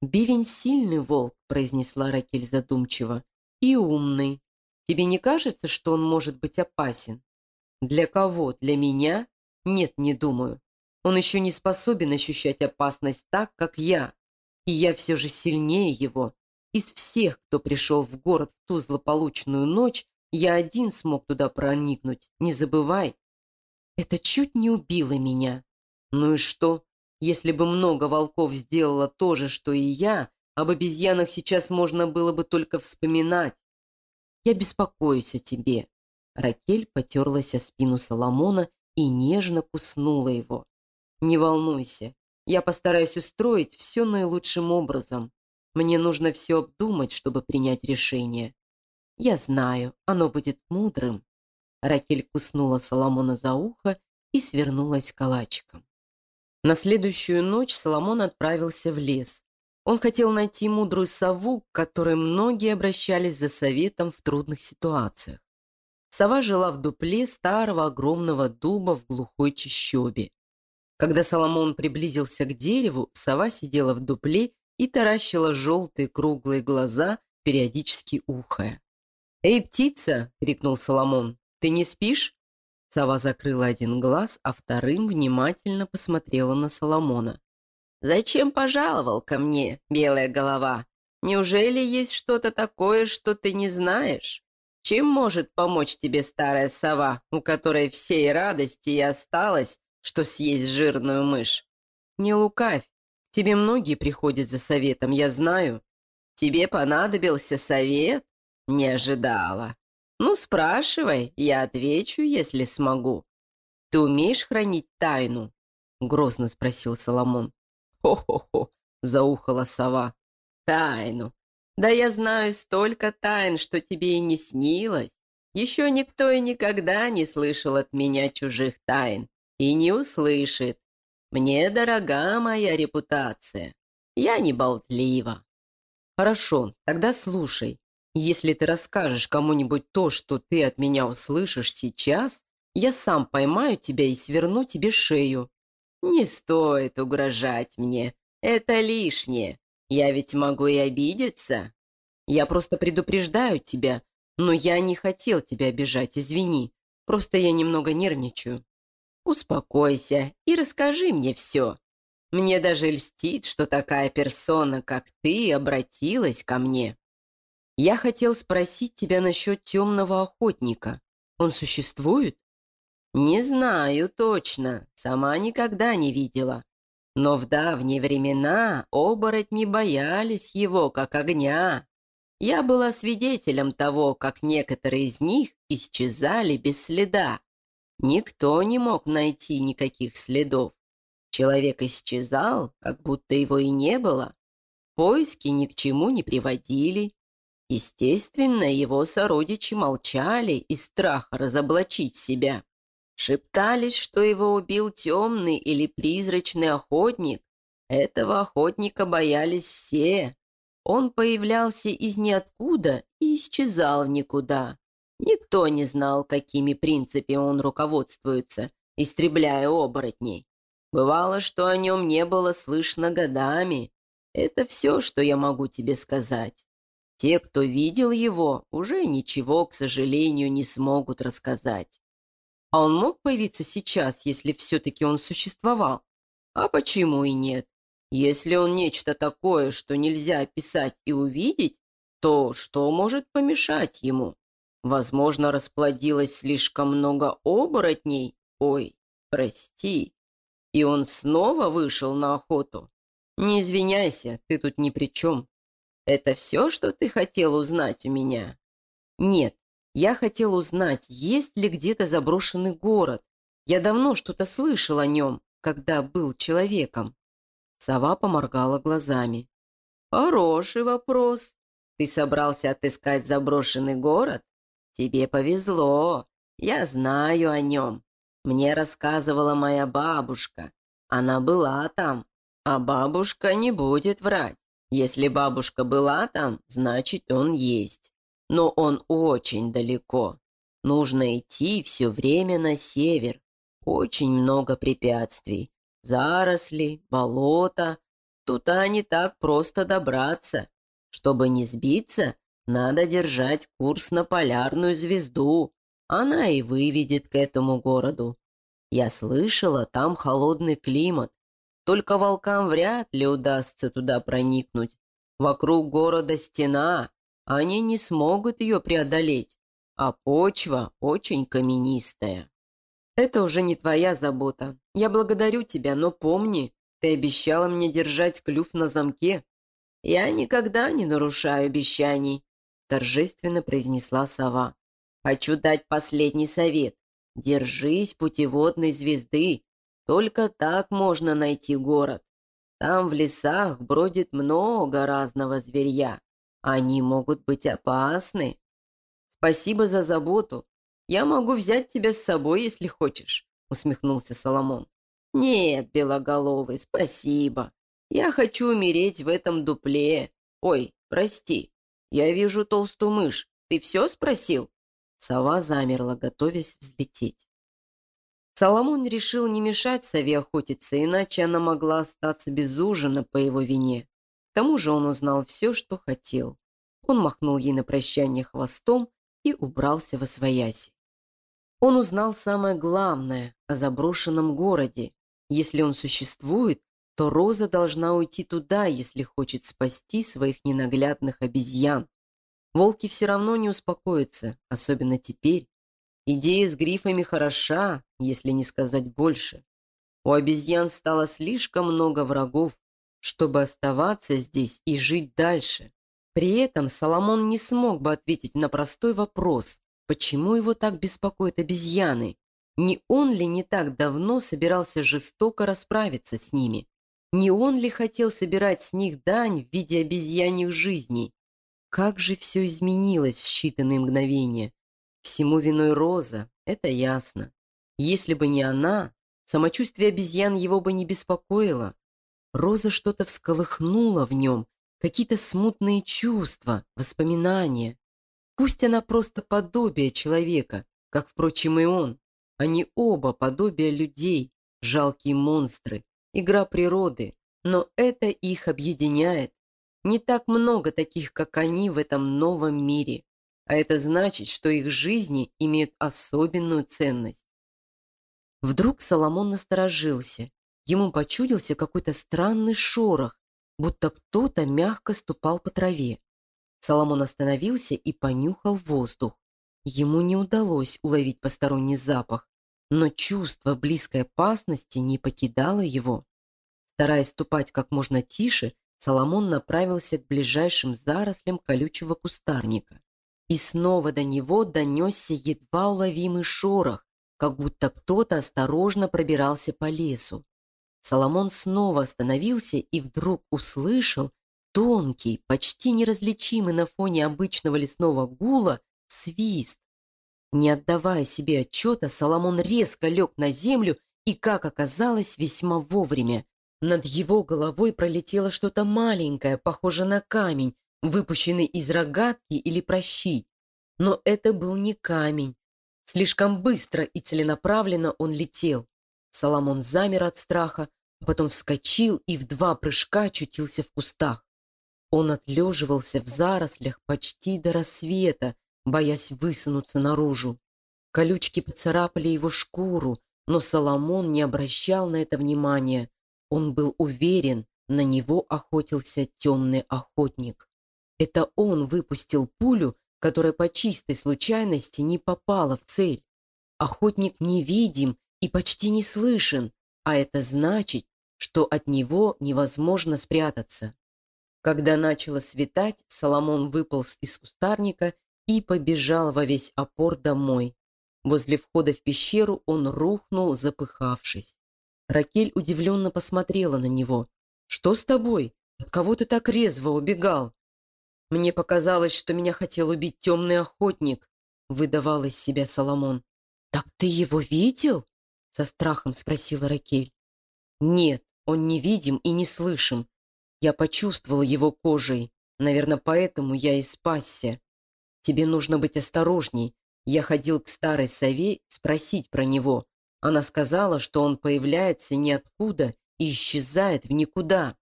«Бивень сильный волк», — произнесла Ракель задумчиво, — «и умный. Тебе не кажется, что он может быть опасен?» «Для кого? Для меня? Нет, не думаю. Он еще не способен ощущать опасность так, как я. И я все же сильнее его. Из всех, кто пришел в город в ту злополучную ночь, я один смог туда проникнуть, не забывай. Это чуть не убило меня. Ну и что? Если бы много волков сделало то же, что и я, об обезьянах сейчас можно было бы только вспоминать. Я беспокоюсь о тебе. Ракель потерлась о спину Соломона и нежно куснула его. Не волнуйся, я постараюсь устроить все наилучшим образом. Мне нужно все обдумать, чтобы принять решение. «Я знаю, оно будет мудрым». Ракель куснула Соломона за ухо и свернулась калачиком. На следующую ночь Соломон отправился в лес. Он хотел найти мудрую сову, к которой многие обращались за советом в трудных ситуациях. Сова жила в дупле старого огромного дуба в глухой чащобе. Когда Соломон приблизился к дереву, сова сидела в дупле и таращила желтые круглые глаза, периодически ухая. «Эй, птица!» — крикнул Соломон. «Ты не спишь?» Сова закрыла один глаз, а вторым внимательно посмотрела на Соломона. «Зачем пожаловал ко мне, белая голова? Неужели есть что-то такое, что ты не знаешь? Чем может помочь тебе старая сова, у которой всей радости и осталось, что съесть жирную мышь? Не лукавь, тебе многие приходят за советом, я знаю. Тебе понадобился совет? Не ожидала. Ну, спрашивай, я отвечу, если смогу. Ты умеешь хранить тайну? Грозно спросил Соломон. Хо-хо-хо, заухала сова. Тайну. Да я знаю столько тайн, что тебе и не снилось. Еще никто и никогда не слышал от меня чужих тайн. И не услышит. Мне дорога моя репутация. Я не болтлива. Хорошо, тогда слушай. Если ты расскажешь кому-нибудь то, что ты от меня услышишь сейчас, я сам поймаю тебя и сверну тебе шею. Не стоит угрожать мне. Это лишнее. Я ведь могу и обидеться. Я просто предупреждаю тебя, но я не хотел тебя обижать, извини. Просто я немного нервничаю. Успокойся и расскажи мне все. Мне даже льстит, что такая персона, как ты, обратилась ко мне. Я хотел спросить тебя насчет темного охотника. Он существует? «Не знаю точно, сама никогда не видела. Но в давние времена оборотни боялись его, как огня. Я была свидетелем того, как некоторые из них исчезали без следа. Никто не мог найти никаких следов. Человек исчезал, как будто его и не было. Поиски ни к чему не приводили. Естественно, его сородичи молчали из страха разоблачить себя. Шептались, что его убил темный или призрачный охотник. Этого охотника боялись все. Он появлялся из ниоткуда и исчезал в никуда. Никто не знал, какими принципами он руководствуется, истребляя оборотней. Бывало, что о нем не было слышно годами. Это все, что я могу тебе сказать. Те, кто видел его, уже ничего, к сожалению, не смогут рассказать. А он мог появиться сейчас, если все-таки он существовал? А почему и нет? Если он нечто такое, что нельзя описать и увидеть, то что может помешать ему? Возможно, расплодилось слишком много оборотней? Ой, прости. И он снова вышел на охоту? Не извиняйся, ты тут ни при чем. Это все, что ты хотел узнать у меня? Нет, я хотел узнать, есть ли где-то заброшенный город. Я давно что-то слышал о нем, когда был человеком. Сова поморгала глазами. Хороший вопрос. Ты собрался отыскать заброшенный город? Тебе повезло. Я знаю о нем. Мне рассказывала моя бабушка. Она была там. А бабушка не будет врать. Если бабушка была там, значит, он есть но он очень далеко. Нужно идти все время на север. Очень много препятствий. Заросли, болота. Туда не так просто добраться. Чтобы не сбиться, надо держать курс на полярную звезду. Она и выведет к этому городу. Я слышала, там холодный климат. Только волкам вряд ли удастся туда проникнуть. Вокруг города стена, они не смогут ее преодолеть, а почва очень каменистая. Это уже не твоя забота. Я благодарю тебя, но помни, ты обещала мне держать клюв на замке. Я никогда не нарушаю обещаний, торжественно произнесла сова. Хочу дать последний совет. Держись путеводной звезды. Только так можно найти город. Там в лесах бродит много разного зверья. Они могут быть опасны. Спасибо за заботу. Я могу взять тебя с собой, если хочешь, усмехнулся Соломон. Нет, белоголовый, спасибо. Я хочу умереть в этом дупле. Ой, прости. Я вижу толстую мышь. Ты все спросил? Сова замерла, готовясь взлететь. Соломон решил не мешать сове охотиться, иначе она могла остаться без ужина по его вине. К тому же он узнал все, что хотел. Он махнул ей на прощание хвостом и убрался во свояси. Он узнал самое главное о заброшенном городе. Если он существует, то Роза должна уйти туда, если хочет спасти своих ненаглядных обезьян. Волки все равно не успокоятся, особенно теперь. Идея с грифами хороша, если не сказать больше. У обезьян стало слишком много врагов, чтобы оставаться здесь и жить дальше. При этом Соломон не смог бы ответить на простой вопрос, почему его так беспокоят обезьяны. Не он ли не так давно собирался жестоко расправиться с ними? Не он ли хотел собирать с них дань в виде обезьяньих жизней? Как же все изменилось в считанные мгновения. Всему виной Роза, это ясно. Если бы не она, самочувствие обезьян его бы не беспокоило. Роза что-то всколыхнула в нем, какие-то смутные чувства, воспоминания. Пусть она просто подобие человека, как, впрочем, и он. Они оба подобие людей, жалкие монстры, игра природы, но это их объединяет. Не так много таких, как они в этом новом мире, а это значит, что их жизни имеют особенную ценность. Вдруг Соломон насторожился. Ему почудился какой-то странный шорох, будто кто-то мягко ступал по траве. Соломон остановился и понюхал воздух. Ему не удалось уловить посторонний запах, но чувство близкой опасности не покидало его. Стараясь ступать как можно тише, Соломон направился к ближайшим зарослям колючего кустарника. И снова до него донесся едва уловимый шорох, как будто кто-то осторожно пробирался по лесу. Соломон снова остановился и вдруг услышал тонкий, почти неразличимый на фоне обычного лесного гула, свист. Не отдавая себе отчета, Соломон резко лег на землю и, как оказалось, весьма вовремя. Над его головой пролетело что-то маленькое, похожее на камень, выпущенный из рогатки или прощи. Но это был не камень. Слишком быстро и целенаправленно он летел. Соломон замер от страха, а потом вскочил и в два прыжка очутился в кустах. Он отлеживался в зарослях почти до рассвета, боясь высунуться наружу. Колючки поцарапали его шкуру, но Соломон не обращал на это внимания. Он был уверен, на него охотился темный охотник. Это он выпустил пулю, которая по чистой случайности не попала в цель. Охотник невидим и почти не слышен, а это значит, что от него невозможно спрятаться. Когда начало светать, Соломон выполз из кустарника и побежал во весь опор домой. Возле входа в пещеру он рухнул, запыхавшись. Ракель удивленно посмотрела на него. «Что с тобой? От кого ты так резво убегал?» «Мне показалось, что меня хотел убить темный охотник», — выдавал из себя Соломон. «Так ты его видел?» — со страхом спросила Ракель. «Нет, он невидим и не слышим. Я почувствовал его кожей. Наверное, поэтому я и спасся. Тебе нужно быть осторожней. Я ходил к старой сове спросить про него. Она сказала, что он появляется ниоткуда и исчезает в никуда.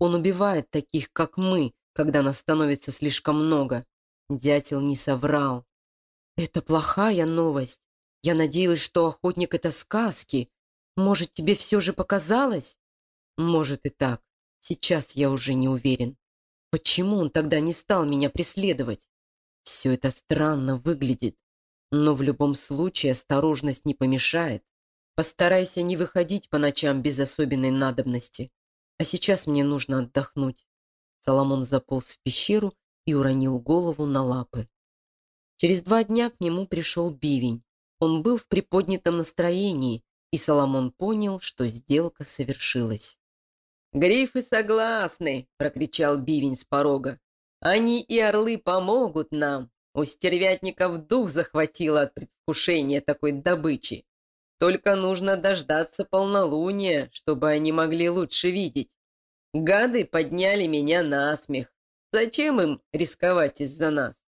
Он убивает таких, как мы, когда нас становится слишком много. Дятел не соврал. Это плохая новость. Я надеялась, что охотник — это сказки. Может, тебе все же показалось? Может и так. Сейчас я уже не уверен. Почему он тогда не стал меня преследовать? Все это странно выглядит. Но в любом случае осторожность не помешает. Постарайся не выходить по ночам без особенной надобности. А сейчас мне нужно отдохнуть. Соломон заполз в пещеру и уронил голову на лапы. Через два дня к нему пришел бивень. Он был в приподнятом настроении, и Соломон понял, что сделка совершилась. «Грифы согласны!» — прокричал бивень с порога. «Они и орлы помогут нам. У стервятников дух захватило от предвкушения такой добычи. Только нужно дождаться полнолуния, чтобы они могли лучше видеть. Гады подняли меня на смех. Зачем им рисковать из-за нас?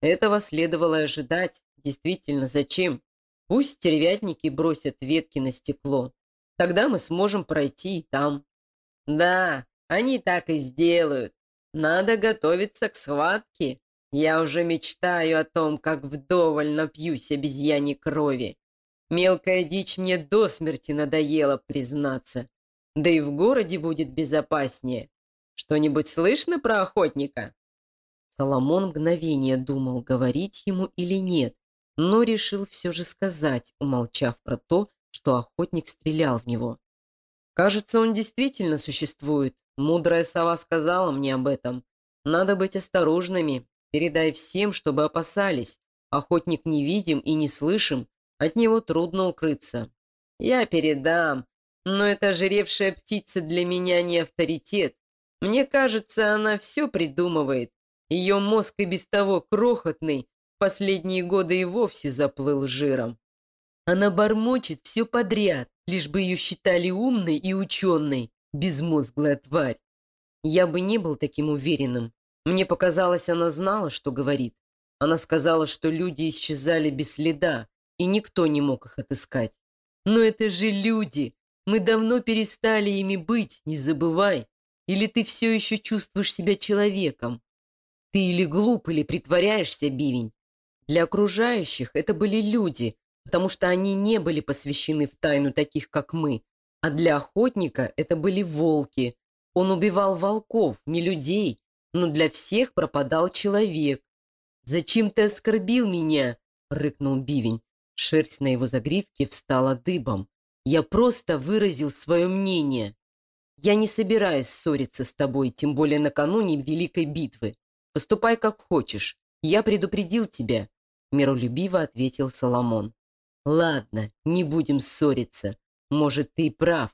Этого следовало ожидать. Действительно, зачем? Пусть стервятники бросят ветки на стекло. Тогда мы сможем пройти и там. Да, они так и сделают. Надо готовиться к схватке. Я уже мечтаю о том, как вдоволь напьюсь обезьяне крови. Мелкая дичь мне до смерти надоела, признаться. Да и в городе будет безопаснее. Что-нибудь слышно про охотника?» Соломон мгновение думал, говорить ему или нет, но решил все же сказать, умолчав про то, что охотник стрелял в него. «Кажется, он действительно существует. Мудрая сова сказала мне об этом. Надо быть осторожными. Передай всем, чтобы опасались. Охотник невидим и не слышим, от него трудно укрыться. Я передам, но эта жиревшая птица для меня не авторитет. Мне кажется, она все придумывает. Ее мозг и без того крохотный, последние годы и вовсе заплыл жиром. Она бормочет все подряд, лишь бы ее считали умной и ученой, безмозглая тварь. Я бы не был таким уверенным. Мне показалось, она знала, что говорит. Она сказала, что люди исчезали без следа, и никто не мог их отыскать. Но это же люди. Мы давно перестали ими быть, не забывай. Или ты все еще чувствуешь себя человеком? Ты или глуп, или притворяешься, бивень. Для окружающих это были люди, потому что они не были посвящены в тайну таких, как мы. А для охотника это были волки. Он убивал волков, не людей, но для всех пропадал человек. «Зачем ты оскорбил меня?» — рыкнул Бивень. Шерсть на его загривке встала дыбом. «Я просто выразил свое мнение. Я не собираюсь ссориться с тобой, тем более накануне Великой битвы. Поступай как хочешь. Я предупредил тебя», — миролюбиво ответил Соломон. «Ладно, не будем ссориться. Может, ты и прав».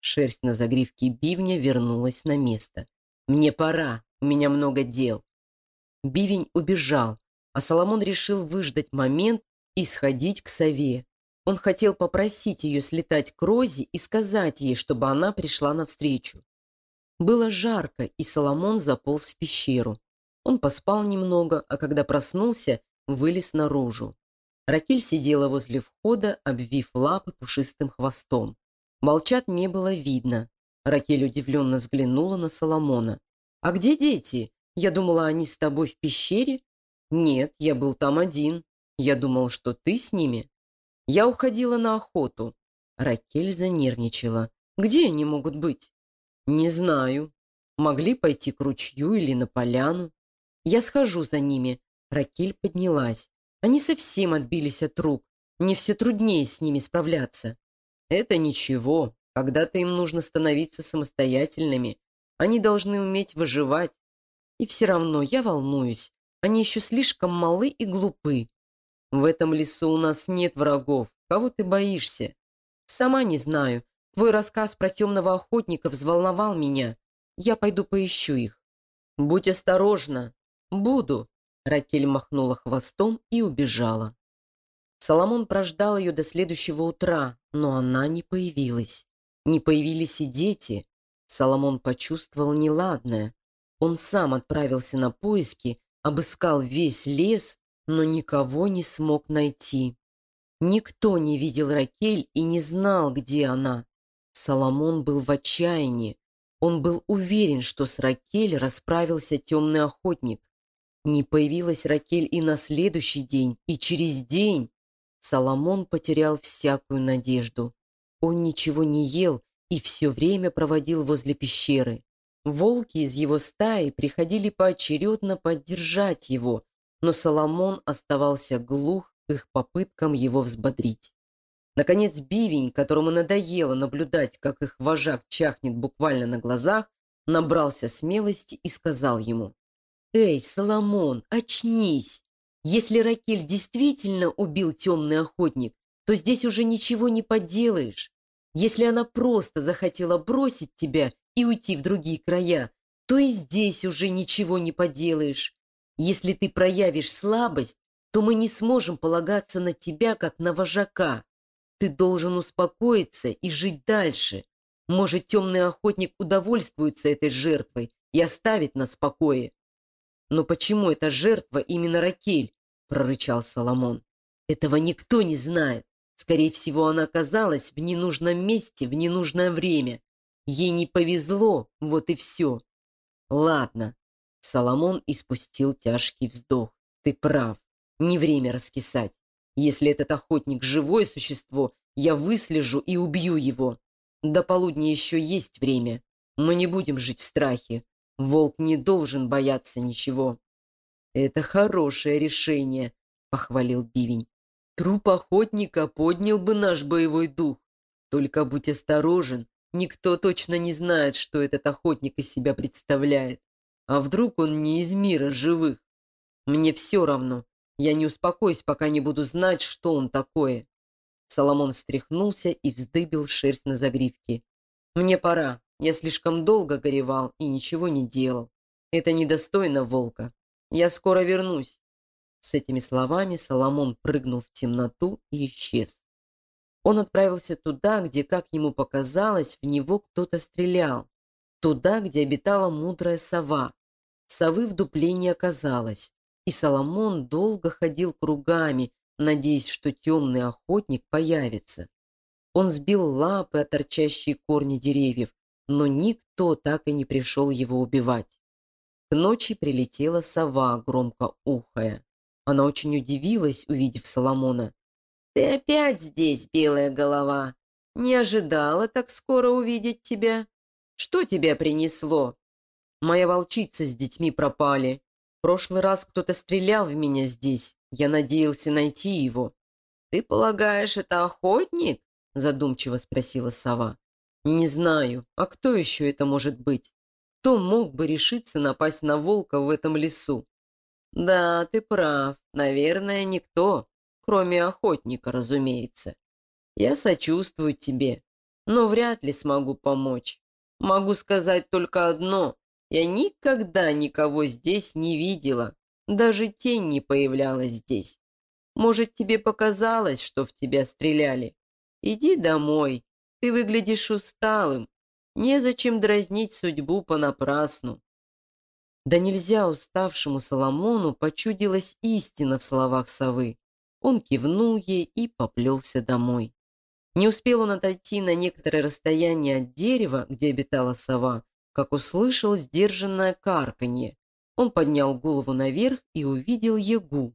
Шерсть на загривке бивня вернулась на место. «Мне пора, у меня много дел». Бивень убежал, а Соломон решил выждать момент и сходить к сове. Он хотел попросить ее слетать к Розе и сказать ей, чтобы она пришла навстречу. Было жарко, и Соломон заполз в пещеру. Он поспал немного, а когда проснулся, вылез наружу. Ракель сидела возле входа, обвив лапы пушистым хвостом. Молчат не было видно. Ракель удивленно взглянула на Соломона. «А где дети? Я думала, они с тобой в пещере?» «Нет, я был там один. Я думал, что ты с ними». «Я уходила на охоту». Ракель занервничала. «Где они могут быть?» «Не знаю. Могли пойти к ручью или на поляну. Я схожу за ними». Ракель поднялась. Они совсем отбились от рук. Мне все труднее с ними справляться. Это ничего. Когда-то им нужно становиться самостоятельными. Они должны уметь выживать. И все равно я волнуюсь. Они еще слишком малы и глупы. В этом лесу у нас нет врагов. Кого ты боишься? Сама не знаю. Твой рассказ про темного охотника взволновал меня. Я пойду поищу их. Будь осторожна. Буду. Ракель махнула хвостом и убежала. Соломон прождал ее до следующего утра, но она не появилась. Не появились и дети. Соломон почувствовал неладное. Он сам отправился на поиски, обыскал весь лес, но никого не смог найти. Никто не видел Ракель и не знал, где она. Соломон был в отчаянии. Он был уверен, что с Ракель расправился темный охотник. Не появилась Ракель и на следующий день, и через день. Соломон потерял всякую надежду. Он ничего не ел и все время проводил возле пещеры. Волки из его стаи приходили поочередно поддержать его, но Соломон оставался глух к их попыткам его взбодрить. Наконец Бивень, которому надоело наблюдать, как их вожак чахнет буквально на глазах, набрался смелости и сказал ему, «Эй, Соломон, очнись! Если Ракель действительно убил темный охотник, то здесь уже ничего не поделаешь. Если она просто захотела бросить тебя и уйти в другие края, то и здесь уже ничего не поделаешь. Если ты проявишь слабость, то мы не сможем полагаться на тебя, как на вожака. Ты должен успокоиться и жить дальше. Может, темный охотник удовольствуется этой жертвой и оставит нас в покое. Но почему эта жертва именно Ракель? прорычал Соломон. Этого никто не знает. Скорее всего, она оказалась в ненужном месте в ненужное время. Ей не повезло, вот и все. Ладно. Соломон испустил тяжкий вздох. Ты прав. Не время раскисать. Если этот охотник живое существо, я выслежу и убью его. До полудня еще есть время. Мы не будем жить в страхе. Волк не должен бояться ничего. Это хорошее решение, похвалил Бивень. Труп охотника поднял бы наш боевой дух. Только будь осторожен, Никто точно не знает, что этот охотник из себя представляет. А вдруг он не из мира живых? Мне все равно. Я не успокоюсь, пока не буду знать, что он такое. Соломон встряхнулся и вздыбил шерсть на загривке. Мне пора. Я слишком долго горевал и ничего не делал. Это недостойно волка. Я скоро вернусь. С этими словами Соломон прыгнул в темноту и исчез. Он отправился туда, где, как ему показалось, в него кто-то стрелял. Туда, где обитала мудрая сова. Совы в дупле не оказалось. И Соломон долго ходил кругами, надеясь, что темный охотник появится. Он сбил лапы от торчащие корни деревьев, но никто так и не пришел его убивать. К ночи прилетела сова, громко ухая. Она очень удивилась, увидев Соломона. «Ты опять здесь, белая голова? Не ожидала так скоро увидеть тебя. Что тебя принесло?» «Моя волчица с детьми пропали. Прошлый раз кто-то стрелял в меня здесь. Я надеялся найти его». «Ты полагаешь, это охотник?» – задумчиво спросила сова. «Не знаю. А кто еще это может быть? Кто мог бы решиться напасть на волка в этом лесу?» «Да, ты прав. Наверное, никто. Кроме охотника, разумеется. Я сочувствую тебе, но вряд ли смогу помочь. Могу сказать только одно. Я никогда никого здесь не видела. Даже тень не появлялась здесь. Может, тебе показалось, что в тебя стреляли? Иди домой. Ты выглядишь усталым. Незачем дразнить судьбу понапрасну. Да нельзя уставшему Соломону почудилась истина в словах совы. Он кивнул ей и поплелся домой. Не успел он отойти на некоторое расстояние от дерева, где обитала сова, как услышал сдержанное карканье. Он поднял голову наверх и увидел ягу.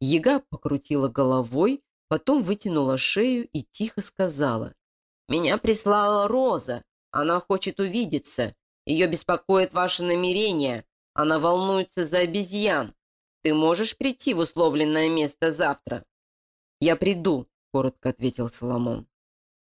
Яга покрутила головой, потом вытянула шею и тихо сказала. «Меня прислала Роза. Она хочет увидеться. Ее беспокоит ваше намерение. Она волнуется за обезьян. Ты можешь прийти в условленное место завтра?» «Я приду», — коротко ответил Соломон.